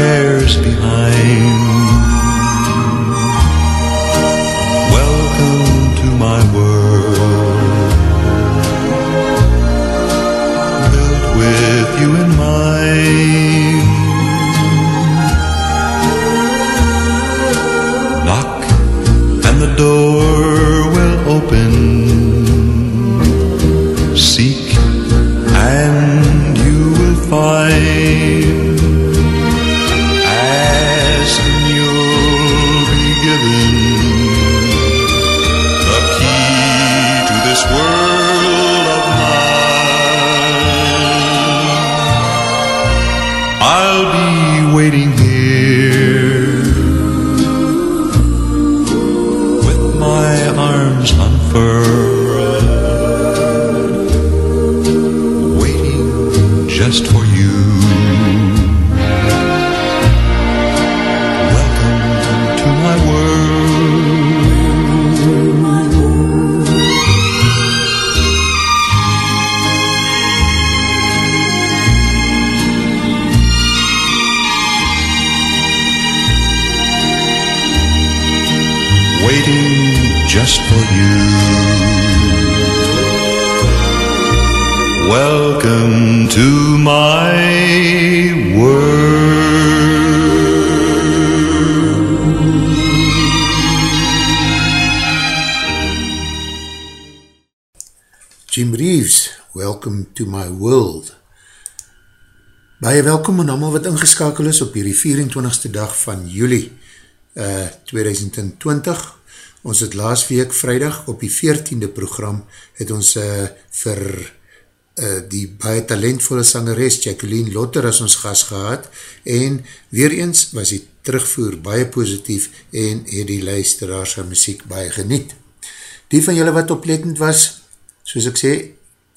Cares behind. Jim Reeves, welcome to my world. Baie welkom aan allemaal wat ingeskakel is op hierdie 24ste dag van juli uh, 2020. Ons het laas week vrijdag op die 14de program het ons uh, vir uh, die baie talentvolle sangeres Jacqueline Lotter as ons gas gehad en weer eens was die terugvoer baie positief en het die luisteraars van muziek baie geniet. Die van julle wat oplettend was, soos ek sê,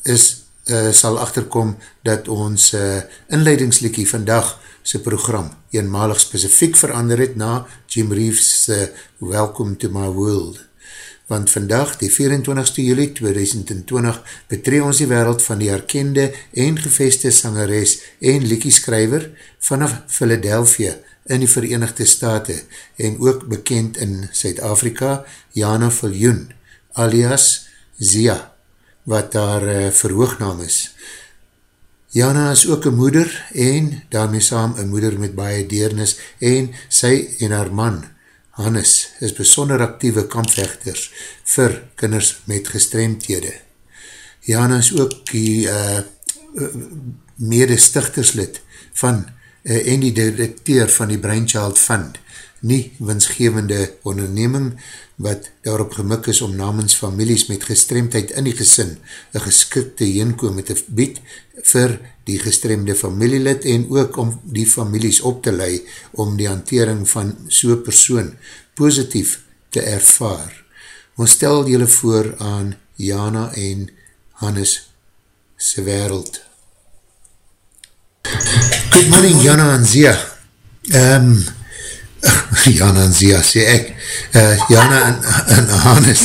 is, uh, sal achterkom dat ons uh, inleidingslikkie vandag sy program eenmalig specifiek verander het na Jim Reeves' uh, Welcome to my world. Want vandag, die 24ste juli 2020, betree ons die wereld van die herkende en geveste sangeres en liekieskrijver vanaf Philadelphia in die Verenigde Staten en ook bekend in Suid-Afrika, Jana Viljoen, alias Zia, wat haar uh, verhoognaam is. Jana is ook een moeder en daarmee saam een moeder met baie deernis en sy en haar man, Hannes, is besonder actieve kampvechters vir kinders met gestremdhede. Jana is ook die uh, mede stichterslid van uh, en die directeur van die Brainchild Fund, nie winsgevende onderneming wat daarop gemik is om namens families met gestremdheid in die gesin een geskikte heenkome te bied vir die gestremde familielid en ook om die families op te lei om die hantering van so persoon positief te ervaar. Ons stel julle voor aan Jana en Hannes se wereld. Good morning Jana en Zia. Um, Jana en Ziya sê ek, uh, Jana en, en Hannes,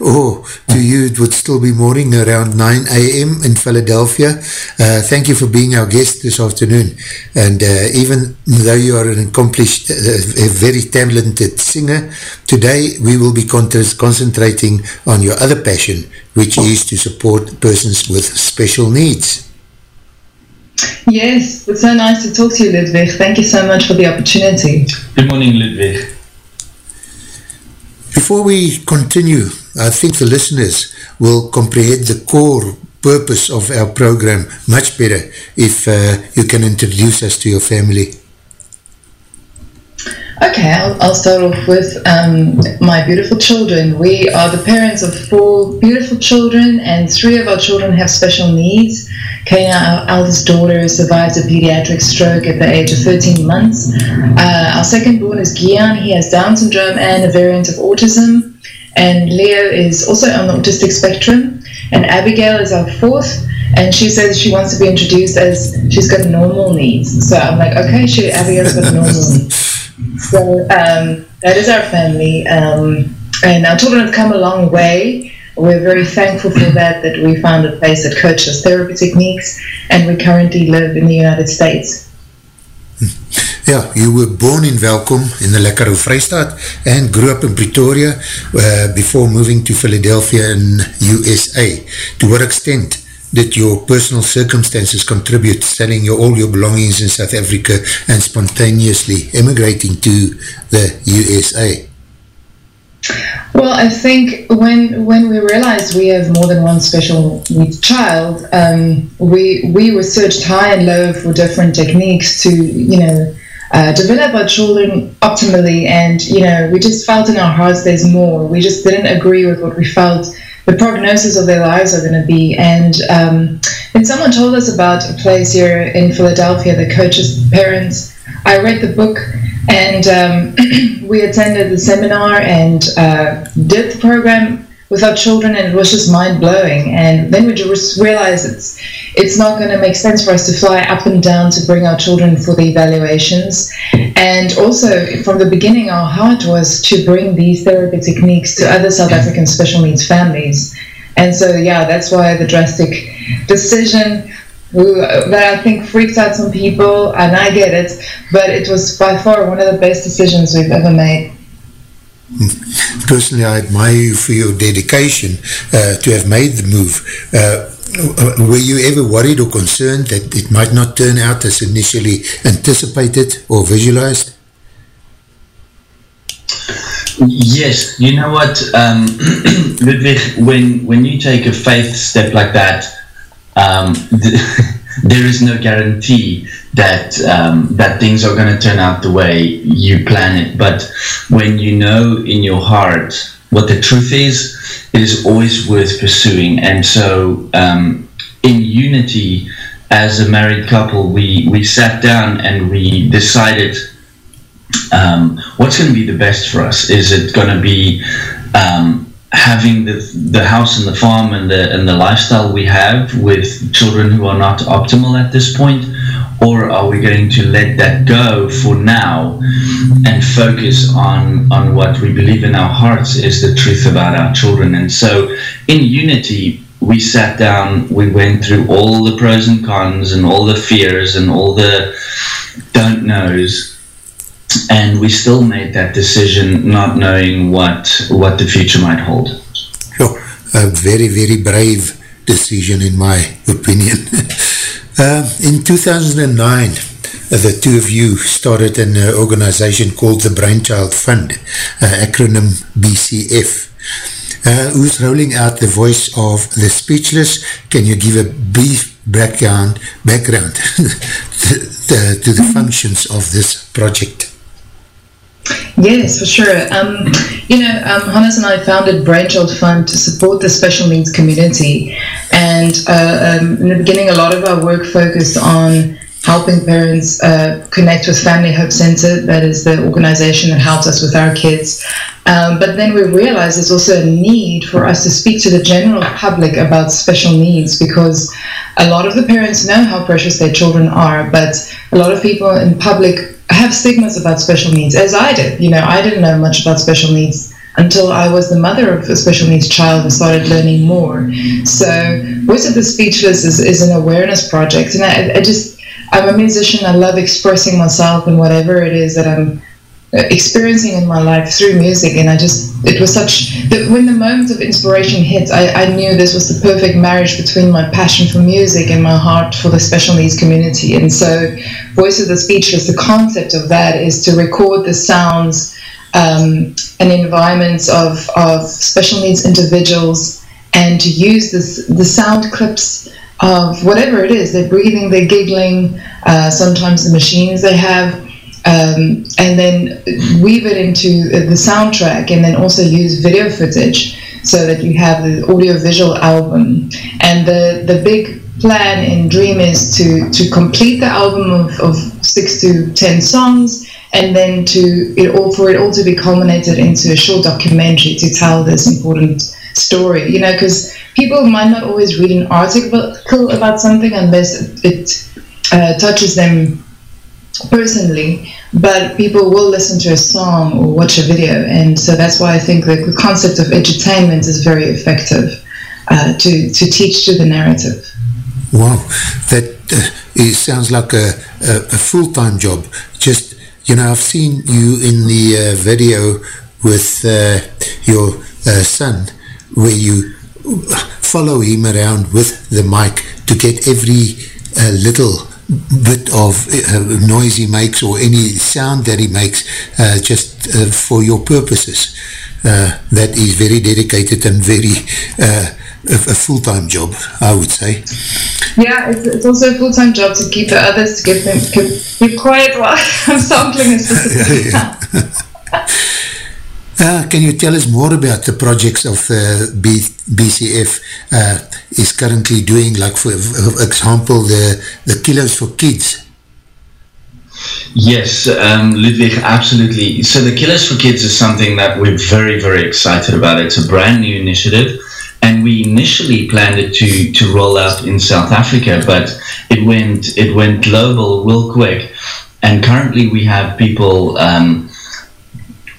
oh, to you it would still be morning around 9 a.m. in Philadelphia. Uh, thank you for being our guest this afternoon. And uh, even though you are an accomplished, uh, a very talented singer, today we will be con concentrating on your other passion, which is to support persons with special needs. Yes, it's so nice to talk to you, Ludwig. Thank you so much for the opportunity. Good morning, Ludwig. Before we continue, I think the listeners will comprehend the core purpose of our program much better if uh, you can introduce us to your family. Okay, I'll, I'll start off with um, my beautiful children. We are the parents of four beautiful children, and three of our children have special needs. Kena, our eldest daughter, survived a pediatric stroke at the age of 13 months. Uh, our second born is Gian. He has Down syndrome and a variant of autism. And Leo is also on the autistic spectrum. And Abigail is our fourth and she says she wants to be introduced as she's got normal needs. So I'm like, okay, she Abigail's got normal needs. So um, that is our family, um, and our children have come a long way. We're very thankful for that. That we found a place that coaches therapy techniques, and we currently live in the United States. Yeah, you were born in Welkom in the Lekkero Vrystaat and grew up in Pretoria uh, before moving to Philadelphia in USA. To what extent did your personal circumstances contribute to selling your, all your belongings in South Africa and spontaneously emigrating to the USA? Well, I think when when we realized we have more than one special needs child, um, we we researched high and low for different techniques to you know uh, develop our children optimally, and you know we just felt in our hearts there's more. We just didn't agree with what we felt the prognosis of their lives are going to be. And um, and someone told us about a place here in Philadelphia that coaches parents. I read the book and um, we attended the seminar and uh, did the program with our children, and it was just mind blowing. And then we just realized it's it's not going to make sense for us to fly up and down to bring our children for the evaluations. And also, from the beginning, our heart was to bring these therapy techniques to other South African special needs families. And so, yeah, that's why the drastic decision that I think freaks out some people, and I get it, but it was by far one of the best decisions we've ever made. Personally, I admire you for your dedication uh, to have made the move. Uh, were you ever worried or concerned that it might not turn out as initially anticipated or visualized? Yes, you know what, um, Ludwig, when, when you take a faith step like that, um, there is no guarantee that um, that things are going to turn out the way you plan it. But when you know in your heart what the truth is, it is always worth pursuing. And so, um, in unity, as a married couple, we we sat down and we decided um, what's going to be the best for us. Is it going to be um, having the the house and the farm and the and the lifestyle we have with children who are not optimal at this point or are we going to let that go for now and focus on on what we believe in our hearts is the truth about our children? And so in unity we sat down we went through all the pros and cons and all the fears and all the don't knows and we still made that decision not knowing what what the future might hold. Sure. a very very brave decision in my opinion. Uh, in 2009 the two of you started an organization called the Brainchild Fund uh, acronym BCF uh, who's rolling out the voice of the speechless? Can you give a brief background background to the functions of this project Yes, for sure. Um, you know, um, Hannes and I founded Brainchild Fund to support the special needs community. And uh, um, in the beginning, a lot of our work focused on helping parents uh, connect with Family Hope Center, that is the organization that helps us with our kids. Um, but then we realized there's also a need for us to speak to the general public about special needs because a lot of the parents know how precious their children are, but a lot of people in public have stigmas about special needs, as I did. You know, I didn't know much about special needs until I was the mother of a special needs child and started learning more. So, Voice of the Speechless is, is an awareness project, and I, I just, I'm a musician. I love expressing myself and whatever it is that I'm experiencing in my life through music. And i just it was such that when the moment of inspiration hit I, I knew this was the perfect marriage between my passion for music and my heart for the special needs community. And so voice of the speechless the concept of that is to record the sounds um, and environments of, of special needs individuals and to use this the sound clips of whatever it is they're breathing they're giggling uh, sometimes the machines they have um, and then weave it into the soundtrack and then also use video footage so that you have the audio-visual album. And the, the big plan in Dream is to, to complete the album of, of six to ten songs and then to it all for it all to be culminated into a short documentary to tell this important story you know because people might not always read an article about something unless it uh, touches them personally but people will listen to a song or watch a video. And so that's why i think the, concept of entertainment is very effective uh, to, to teach to the narrative. Wow. That uh, sounds like a, a, a full-time job. Just you know i've seen you in the uh, video with uh, your uh, son where you follow him around with the mic to get every uh, little bit of uh, noise he makes or any sound that he makes uh, just uh, for your purposes. Uh, that is very dedicated and very uh, a, a full-time job, I would say. Yeah, it's, it's also a full-time job to keep the others to give them keep quiet while I'm sampling a specific yeah, yeah. Uh, can you tell us more about the projects of the B BCF uh, is currently doing, like for example, the, the Kilos for Kids? Yes, um, Ludwig, absolutely. So the Kilos for Kids is something that we're very, very excited about. It's a brand new initiative and we initially planned it to, to roll out in South Africa, but it went, it went global real quick. And currently we have people um,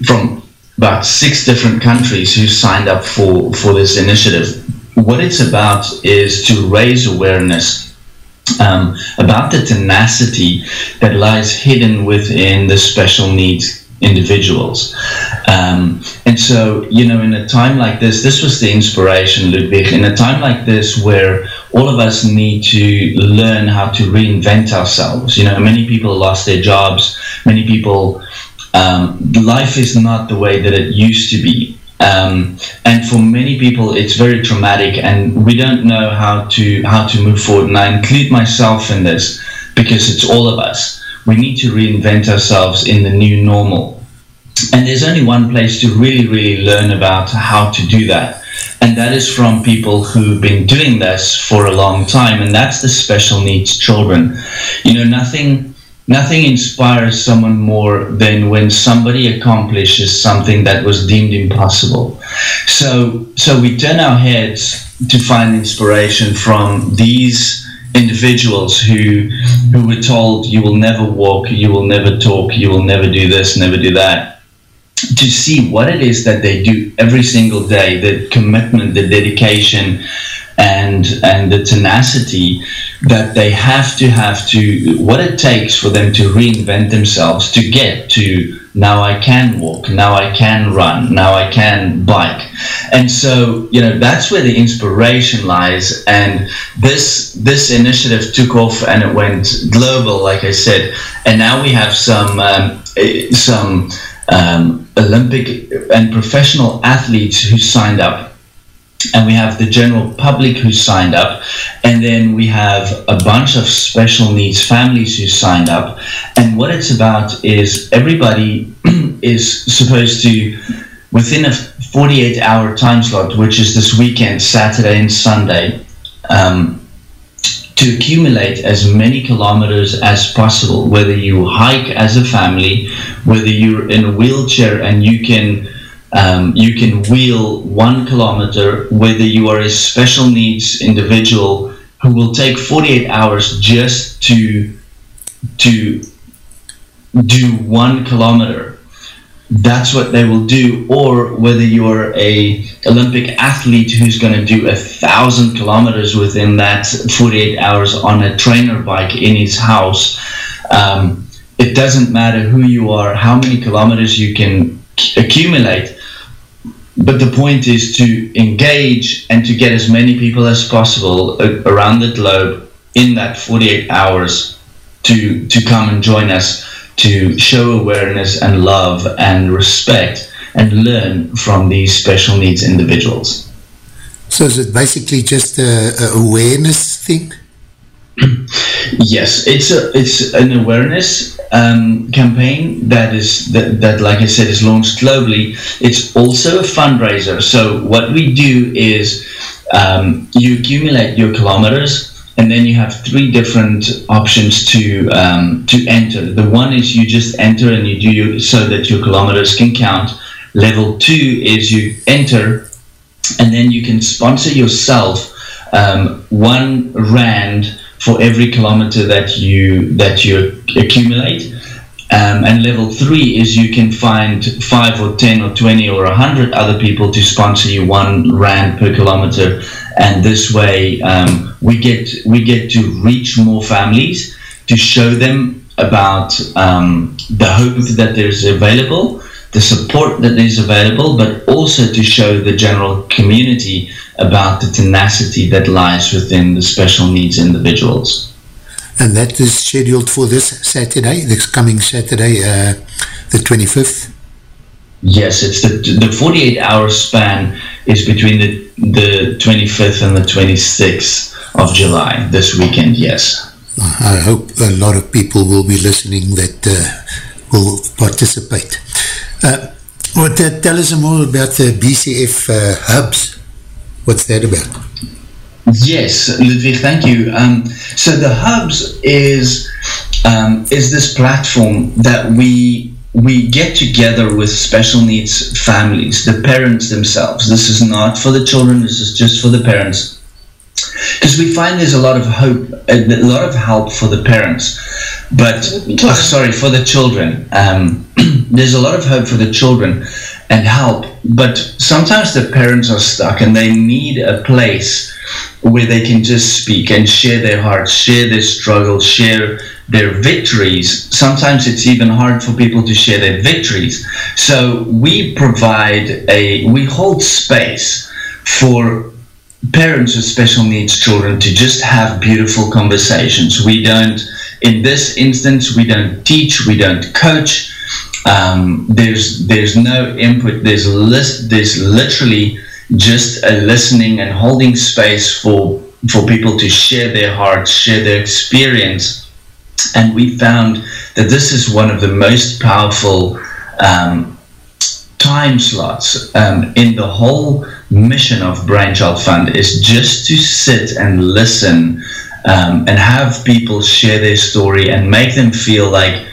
from about six different countries who signed up for, for this initiative. What it's about is to raise awareness um, about the tenacity that lies hidden within the special needs individuals. Um, and so, you know, in a time like this, this was the inspiration, Ludwig, in a time like this where all of us need to learn how to reinvent ourselves. You know, many people lost their jobs, many people um, life is not the way that it used to be. Um, and for many people, it's very traumatic, and we don't know how to how to move forward. And I include myself in this because it's all of us. We need to reinvent ourselves in the new normal. And there's only one place to really, really learn about how to do that. And that is from people who've been doing this for a long time. And that's the special needs children. You know, nothing Nothing inspires someone more than when somebody accomplishes something that was deemed impossible. So, so we turn our heads to find inspiration from these individuals who who were told you will never walk, you will never talk, you will never do this, never do that. To see what it is that they do every single day, the commitment, the dedication, and and the tenacity that they have to have to what it takes for them to reinvent themselves to get to now I can walk, now I can run, now I can bike. And so, you know, that's where the inspiration lies. And this this initiative took off and it went global, like I said. And now we have some um, eh, some um, Olympic and professional athletes who signed up and we have the general public who signed up. And then we have a bunch of special needs families who signed up. And what it's about is everybody is supposed to within a 48 hour time slot which is this weekend saturday and sunday um, to accumulate as many kilometers as possible whether you hike as a family whether you're in a wheelchair and you can um, you can wheel one kilometer, whether you are a special needs individual who will take 48 hours just to to do one kilometer. That's what they will do, or whether you're a Olympic athlete who's going to do a thousand kilometers within that 48 hours on a trainer bike in his house. Um, it doesn't matter who you are, how many kilometers you can accumulate but the point is to engage and to get as many people as possible around the globe in that 48 hours to to come and join us to show awareness and love and respect and learn from these special needs individuals. So is it basically just a, a awareness thing? yes, it's a it's an awareness um, campaign that is that, that, like I said, is launched globally. It's also a fundraiser. So what we do is um, you accumulate your kilometers, and then you have three different options to um, to enter. The one is you just enter and you do you, so that your kilometers can count. Level two is you enter, and then you can sponsor yourself um, one rand for every kilometer that you that you accumulate. Um, and level three is you can find five or ten or twenty or a hundred other people to sponsor you one rand per kilometer, and this way um, we get we get to reach more families to show them about um, the hope that there's available, the support that is available, but also to show the general community about the tenacity that lies within the special needs individuals. And that is scheduled for this Saturday, this coming Saturday, uh, the 25th? Yes, it's the, the 48 hour span is between the, the 25th and the 26th of July, this weekend, yes. I hope a lot of people will be listening that uh, will participate. Uh, what, uh, tell us more about the BCF uh, hubs. What's that about? Yes, Ludwig, thank you. Um, so the hubs is um, is this platform that we we get together with special needs families, the parents themselves. This is not for the children. This is just for the parents, because we find there's a lot of hope, a lot of help for the parents, but oh, sorry for the children. Um, there's a lot of hope for the children and help, but sometimes the parents are stuck and they need a place where they can just speak and share their hearts, share their struggles, share their victories. Sometimes it's even hard for people to share their victories. So we provide a, we hold space for parents with special needs children to just have beautiful conversations. We don't, in this instance, we don't teach, we don't coach um, there's there's no input. There's list. There's literally just a listening and holding space for for people to share their hearts, share their experience, and we found that this is one of the most powerful um, time slots um, in the whole mission of Brainchild Fund is just to sit and listen um, and have people share their story and make them feel like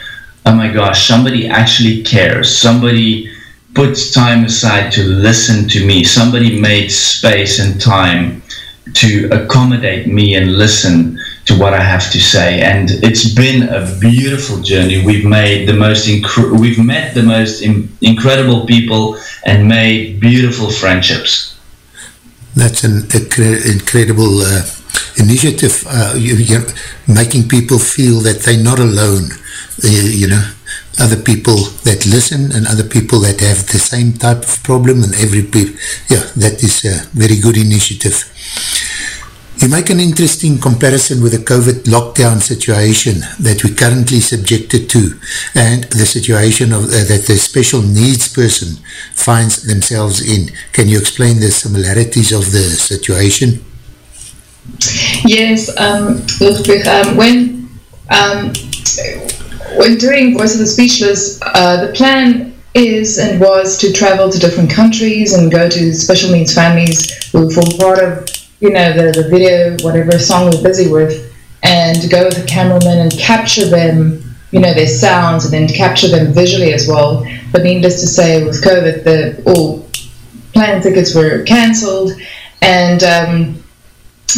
oh my gosh, somebody actually cares. Somebody puts time aside to listen to me. Somebody made space and time to accommodate me and listen to what I have to say. And it's been a beautiful journey. We've made the most inc- we've met the most in- incredible people and made beautiful friendships. That's an incre- incredible uh, initiative. Uh, you, you're making people feel that they're not alone you know, other people that listen and other people that have the same type of problem and every people, yeah, that is a very good initiative. You make an interesting comparison with the COVID lockdown situation that we currently subjected to and the situation of, uh, that the special needs person finds themselves in. Can you explain the similarities of the situation? Yes, um, um when um, when doing Voice of the Speechless, uh, the plan is and was to travel to different countries and go to special needs families who form part of, you know, the, the video, whatever song we're busy with, and go with a cameraman and capture them, you know, their sounds and then capture them visually as well. But needless to say, with COVID, the all plane tickets were cancelled, and um,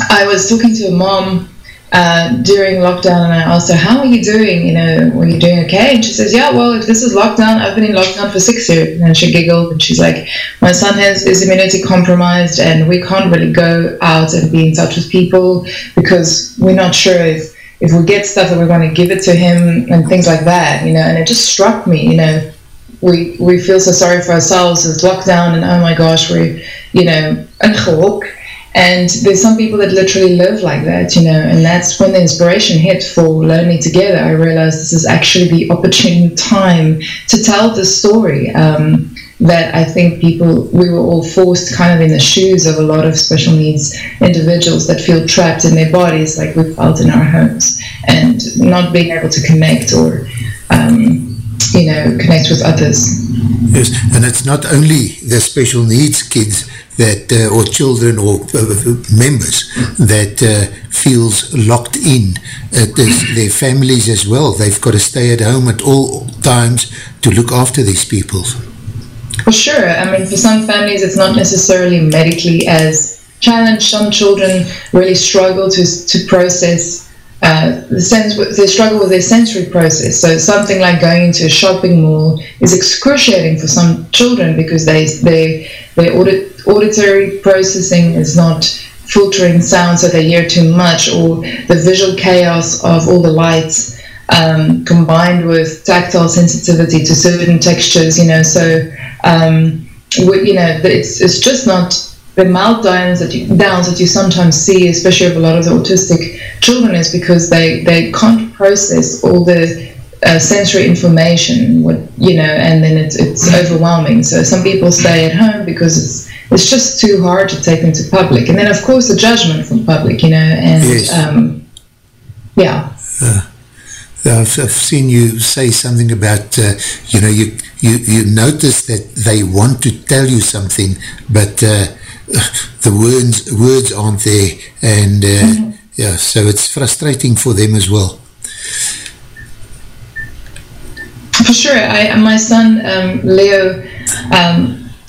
I was talking to a mom uh, during lockdown and I asked her, How are you doing? You know, were you doing okay? And she says, Yeah, well, if this is lockdown, I've been in lockdown for six years. And she giggled and she's like, My son has his immunity compromised and we can't really go out and be in touch with people because we're not sure if, if we get stuff that we're going to give it to him and things like that, you know. And it just struck me, you know, we, we feel so sorry for ourselves as lockdown and oh my gosh, we're, you know, ingehok and there's some people that literally live like that, you know, and that's when the inspiration hit for Lonely Together. I realized this is actually the opportune time to tell the story. Um, that I think people, we were all forced kind of in the shoes of a lot of special needs individuals that feel trapped in their bodies, like we felt in our homes, and not being able to connect or um, you know, connect with others. Yes, and it's not only the special needs kids that, uh, or children or uh, members that uh, feels locked in. It is their families as well. They've got to stay at home at all times to look after these people. For sure. I mean, for some families, it's not necessarily medically as challenged. Some children really struggle to, to process uh, the sense they struggle with their sensory process. So something like going into a shopping mall is excruciating for some children because they they their audit, auditory processing is not filtering sound, so they hear too much, or the visual chaos of all the lights um, combined with tactile sensitivity to certain textures. You know, so um, you know it's it's just not the meltdowns that you downs that you sometimes see, especially of a lot of the autistic children, is because they they can't process all the uh, sensory information, what you know, and then it's it's overwhelming. So some people stay at home because it's it's just too hard to take them to public, and then of course the judgment from public, you know, and yes. um, yeah. Uh, I've, I've, seen you say something about uh, you know you, you you notice that they want to tell you something, but uh, the words words aren't there and uh, mm -hmm. yeah so it's frustrating for them as well. For sure I, my son um, Leo um,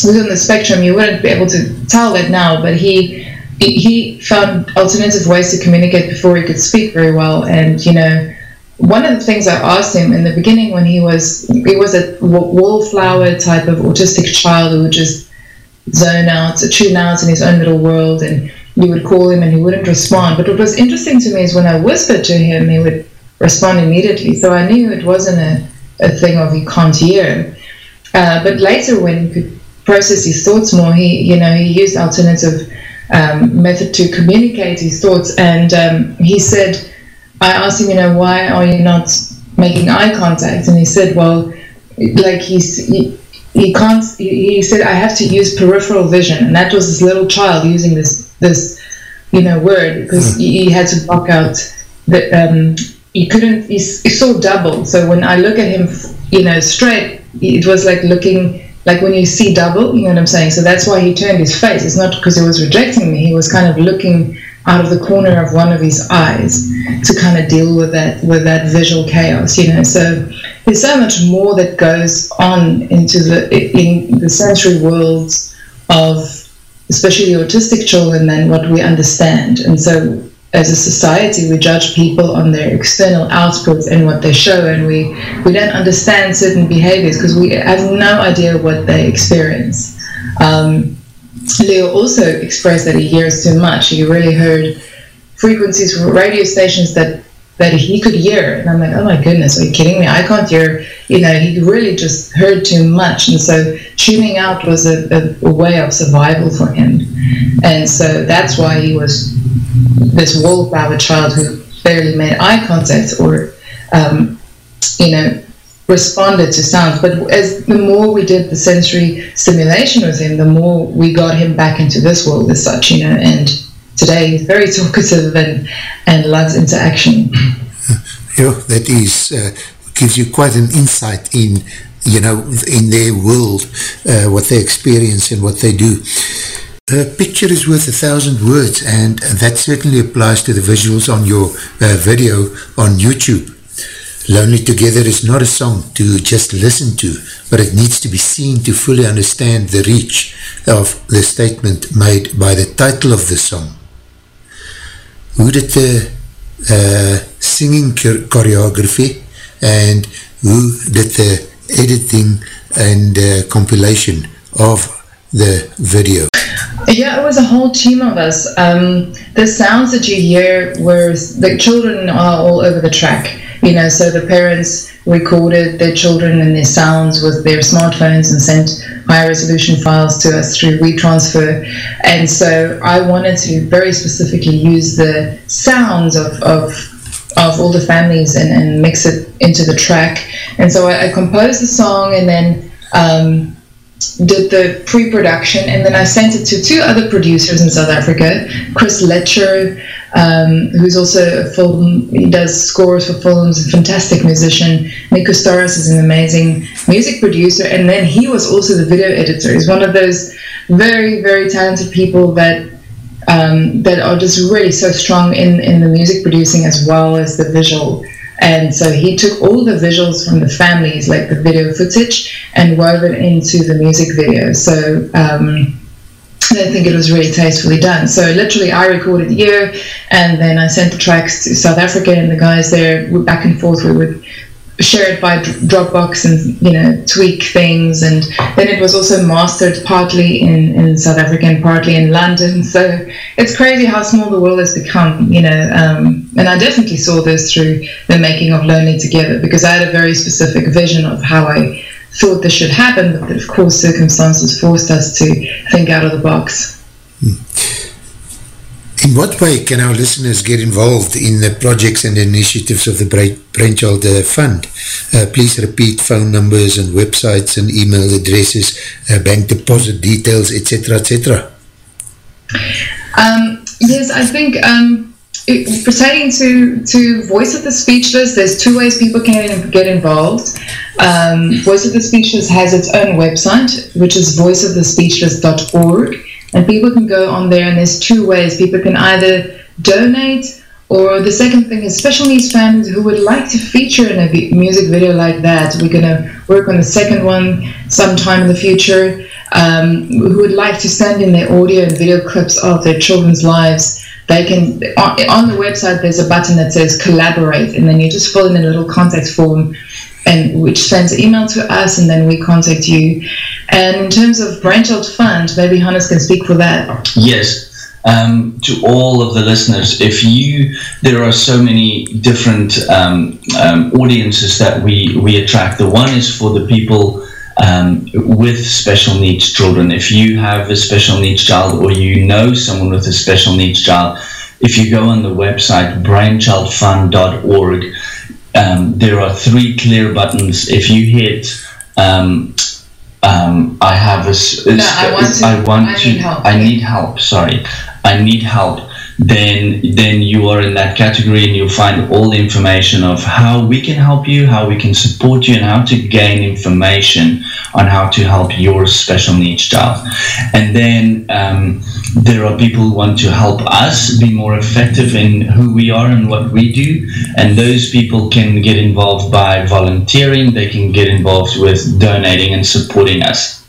was on the spectrum. You wouldn't be able to tell that now but he he found alternative ways to communicate before he could speak very well. And you know one of the things I asked him in the beginning when he was he was a wallflower type of autistic child who would just zone out, tune out in his own little world, and you would call him and he wouldn't respond. But what was interesting to me is when I whispered to him, he would respond immediately. So I knew it wasn't a, a thing of he can't hear. Uh, but later, when he could process his thoughts more, he you know he used alternative um, method to communicate his thoughts, and um, he said, I asked him, you know, why are you not making eye contact? And he said, well, like he's. He, he can't he said i have to use peripheral vision. And that was this little child using this this you know word because mm. he, he, had to block out the um he couldn't he, he saw double. So when i look at him you know straight it was like looking like when you see double you know what i'm saying? So that's why he turned his face. It's not because he was rejecting me. He was kind of looking out of the corner of one of his eyes to kind of deal with that with that visual chaos you know? So there's so much more that goes on into the in the sensory worlds of especially autistic children than what we understand and so as a society we judge people on their external outputs and what they show and we we don't understand certain behaviors because we have no idea what they experience um, Leo also expressed that he hears too much. He really heard frequencies from radio stations that that he could hear, and I'm like, oh my goodness, are you kidding me? I can't hear. You know, he really just heard too much, and so tuning out was a, a, a way of survival for him, and so that's why he was this wallflower child who barely made eye contact or, um, you know, responded to sounds. But as the more we did the sensory stimulation with him, the more we got him back into this world as such, you know. And today very talkative and and loves interaction. Yeah, that is uh, gives you quite an insight in you know in their world, uh, what they experience and what they do. A picture is worth a thousand words and that certainly applies to the visuals on your uh, video on YouTube. Lonely Together is not a song to just listen to, but it needs to be seen to fully understand the reach of the statement made by the title of the song. Hoe did the uh, singing choreography and who did the editing and uh, compilation of the video? Yeah, it was a whole team of us. Um, the sounds that you hear were, the children are all over the track you know, so the parents recorded their children and their sounds with their smartphones and sent high resolution files to us through WeTransfer. And so I wanted to very specifically use the sounds of, of, of all the families and, and mix it into the track. And so I, I composed the song and then um, did the pre-production and then I sent it to two other producers in South Africa, Chris Letcher, um, who's also a film, he does scores for films, a fantastic musician. Nico Staros is an amazing music producer and then he was also the video editor. He's one of those very, very talented people that um, that are just really so strong in, in the music producing as well as the visual. And so he took all the visuals from the families, like the video footage, and wove it into the music video. So um, I think it was really tastefully done. So literally, I recorded here, and then I sent the tracks to South Africa, and the guys there, back and forth, we would share it by Dropbox and you know tweak things. And then it was also mastered partly in, in South Africa and partly in London. So it's crazy how small the world has become you know um, and I definitely saw this through the making of Lonely Together because I had a very specific vision of how I thought this should happen but of course circumstances forced us to think out of the box. Hmm. In what way can our listeners get involved in the projects and initiatives of the Brainchild uh, Fund? Uh, please repeat phone numbers and websites and email addresses, uh, bank deposit details, etc., etc. Um, yes, I think um, it, pertaining to, to Voice of the Speechless, there's two ways people can get involved. Um, Voice of the Speechless has its own website, which is voiceofthespeechless.org and people can go on there and there's two ways. People can either donate or the second thing is special needs families who would like to feature in a music video like that. We're going to work on the second one sometime in the future um, who would like to send in their audio and video clips of their children's lives they can on, on the website there's a button that says collaborate and then you just fill in a little contact form and which sends an email to us and then we contact you. And in terms of Brainchild Fund, maybe Hannes can speak for that. Yes. Um, to all of the listeners, if you, there are so many different um, um, audiences that we, we attract. The one is for the people um, with special needs children. If you have a special needs child or you know someone with a special needs child, if you go on the website brainchildfund.org, um, there are three clear buttons. If you hit, um, um, I have a. No, I want to. I, want I to, need help. I need help. Sorry, I need help then then you are in that category and you'll find all the information of how we can help you, how we can support you, and how to gain information on how to help your special needs child. And then um, there are people who want to help us be more effective in who we are and what we do. And those people can get involved by volunteering, they can get involved with donating and supporting us.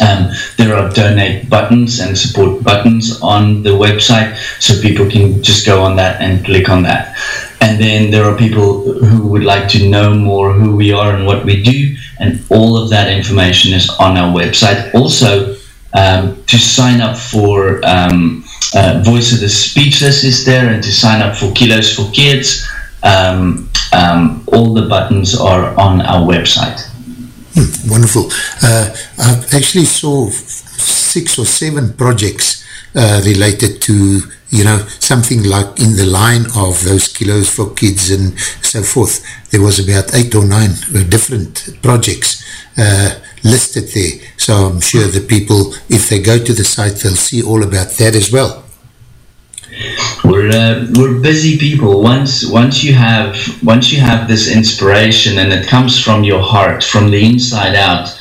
Um, there are donate buttons and support buttons on the website, so people can just go on that and click on that. And then there are people who would like to know more who we are and what we do, and all of that information is on our website. Also, um, to sign up for um, uh, Voice of the Speechless is there, and to sign up for Kilos for Kids, um, um, all the buttons are on our website. Hmm, wonderful. Uh, I actually saw six or seven projects uh, related to, you know, something like in the line of those kilos for kids and so forth. There was about eight or nine uh, different projects uh, listed there. So I'm sure the people, if they go to the site, they'll see all about that as well we're uh, we're busy people once once you have once you have this inspiration and it comes from your heart from the inside out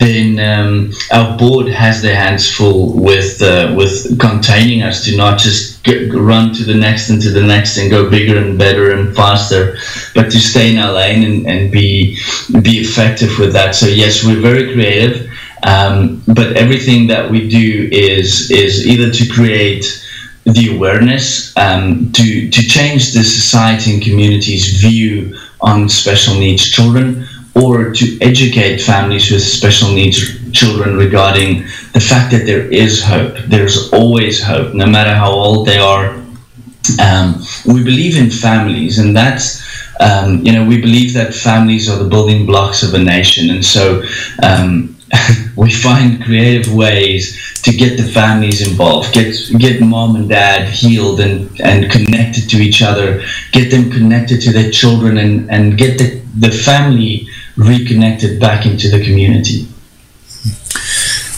then um, our board has their hands full with uh, with containing us to not just get, run to the next and to the next and go bigger and better and faster, but to stay in our lane and, and be be effective with that. So yes, we're very creative, um, but everything that we do is is either to create the awareness um, to, to change the society and community's view on special needs children or to educate families with special needs children regarding the fact that there is hope. There's always hope, no matter how old they are. Um, we believe in families, and that's, um, you know, we believe that families are the building blocks of a nation. And so um, we find creative ways to get the families involved, get get mom and dad healed and, and connected to each other, get them connected to their children and, and get the, the family reconnected back into the community.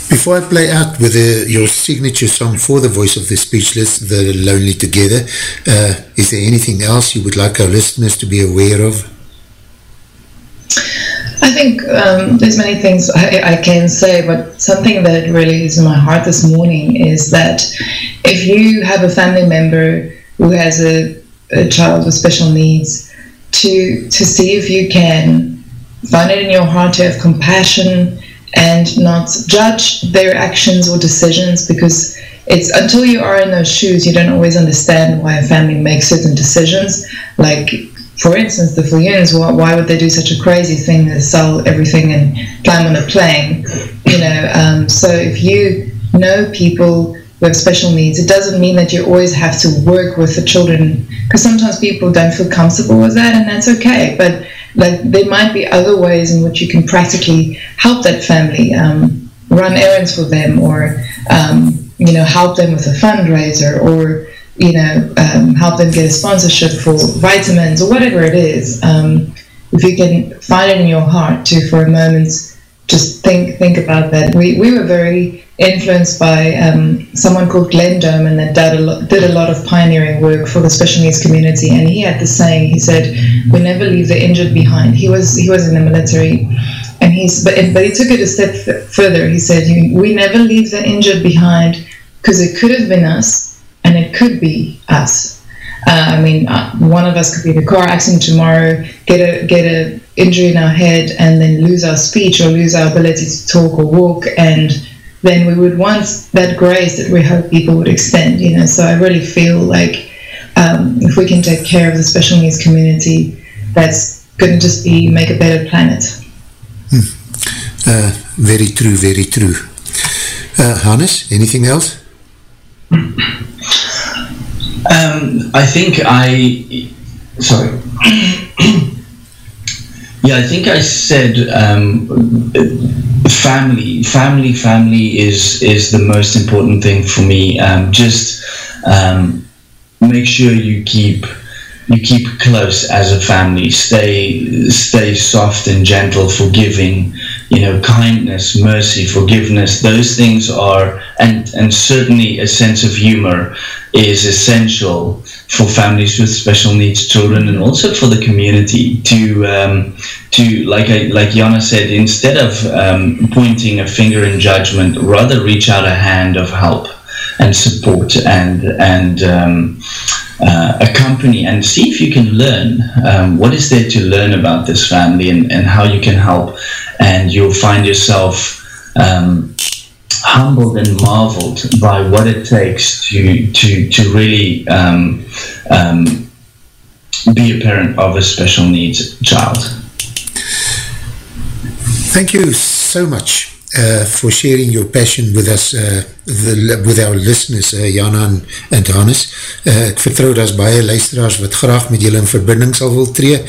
Before I play out with the, your signature song for the Voice of the Speechless, The Lonely Together, uh, is there anything else you would like our listeners to be aware of? I think um, there's many things I, I, can say, but something that really is in my heart this morning is that if you have a family member who has a, a child with special needs, to to see if you can find it in your heart to have compassion and not judge their actions or decisions because it's until you are in those shoes you don't always understand why a family makes certain decisions. Like for instance the Viljoens why, why would they do such a crazy thing to sell everything and climb on a plane? You know um, so if you know people who have special needs it doesn't mean that you always have to work with the children because sometimes people don't feel comfortable with that and that's okay but like there might be other ways in which you can practically help that family um, run errands for them or um, you know help them with a fundraiser or you know um, help them get a sponsorship for vitamins or whatever it is um, if you can find it in your heart to for a moment just think think about that we, we were very influenced by um, someone called Glenn Doman that did a, lot, did a lot of pioneering work for the special needs community, and he had the saying. He said, "We never leave the injured behind." He was he was in the military, and he's but but he took it a step further. He said, "We never leave the injured behind because it could have been us, and it could be us." Uh, I mean, uh, one of us could be in a car accident tomorrow, get a get a injury in our head, and then lose our speech or lose our ability to talk or walk, and then we would want that grace that we hope people would extend. You know, so I really feel like um, if we can take care of the special needs community, that's going to just be make a better planet. Hmm. Uh, very true, very true. Uh, Hannes, anything else? Um, I think I, sorry. yeah, I think I said um, family family family is is the most important thing for me. Um, just um, make sure you keep you keep close as a family. Stay stay soft and gentle forgiving you know kindness mercy forgiveness those things are and and certainly a sense of humor is essential for families with special needs children and also for the community to um, to like I, like Jana said instead of um, pointing a finger in judgment rather reach out a hand of help and support and and um, uh, company, and see if you can learn um, what is there to learn about this family and, and how you can help and you'll find yourself um, humbled and marveled by what it takes to to to really um, um, be a parent of a special needs child. Thank you so much uh, for sharing your passion with us, uh, the, with our listeners, uh, Jana en, en Hannes. Uh, ek vertrouw dat is baie luisteraars wat graag met julle in verbinding sal wil tree.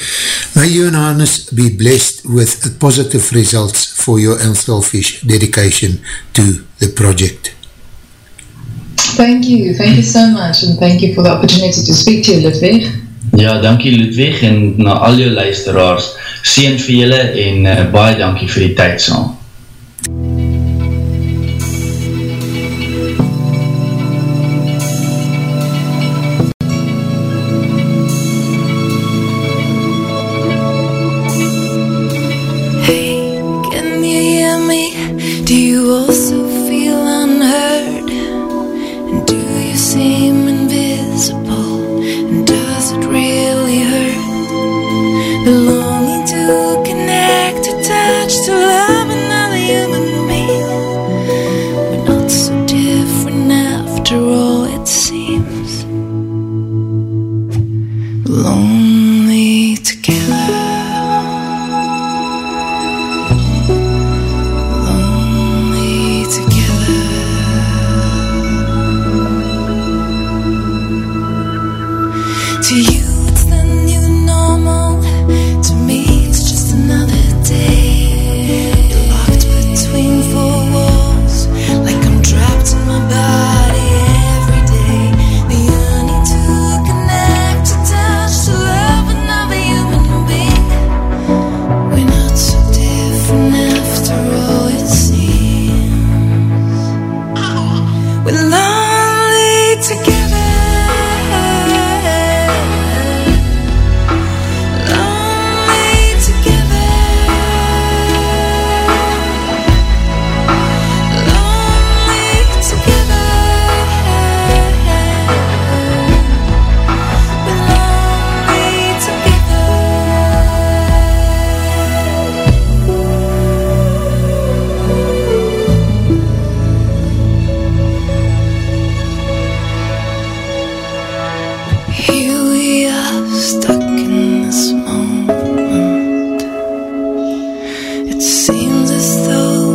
May you and Hannes be blessed with positive results for your unselfish dedication to the project. Thank you, thank you so much and thank you for the opportunity to speak to you, Ludwig. Ja, dankie Ludwig en na al jou luisteraars, sien vir julle en uh, baie dankie vir die tyd saam. Seems as though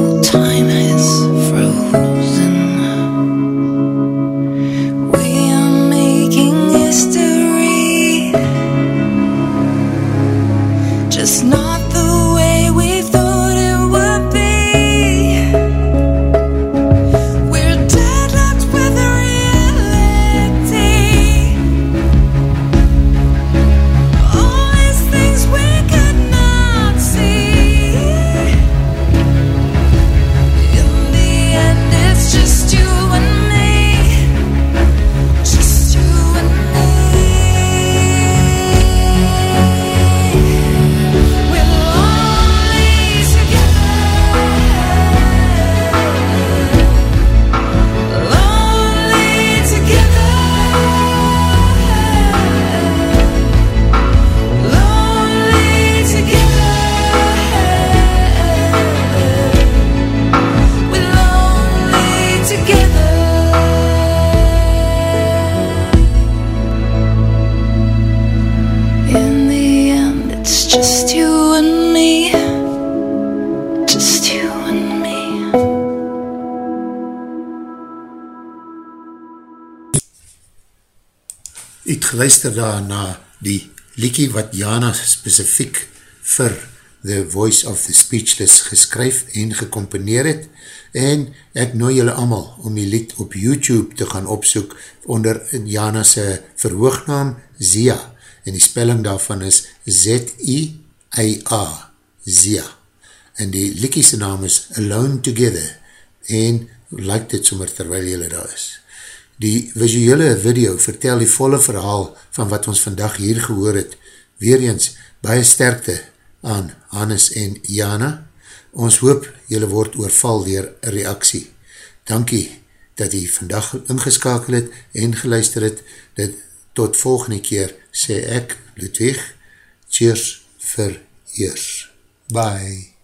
luister daar na die liekie wat Jana specifiek vir The Voice of the Speechless geskryf en gecomponeer het en ek nooi julle allemaal om die lied op YouTube te gaan opsoek onder Jana's verhoognaam Zia en die spelling daarvan is Z-I-A-A Zia en die liekiese naam is Alone Together en like dit sommer terwijl julle daar is. Die visuele video vertel die volle verhaal van wat ons vandag hier gehoor het. Weer eens, baie sterkte aan Hannes en Jana. Ons hoop jylle word oorval dier reaksie. Dankie dat jy vandag ingeskakel het en geluister het. Dit tot volgende keer sê ek, Ludwig, cheers vir eers. Bye.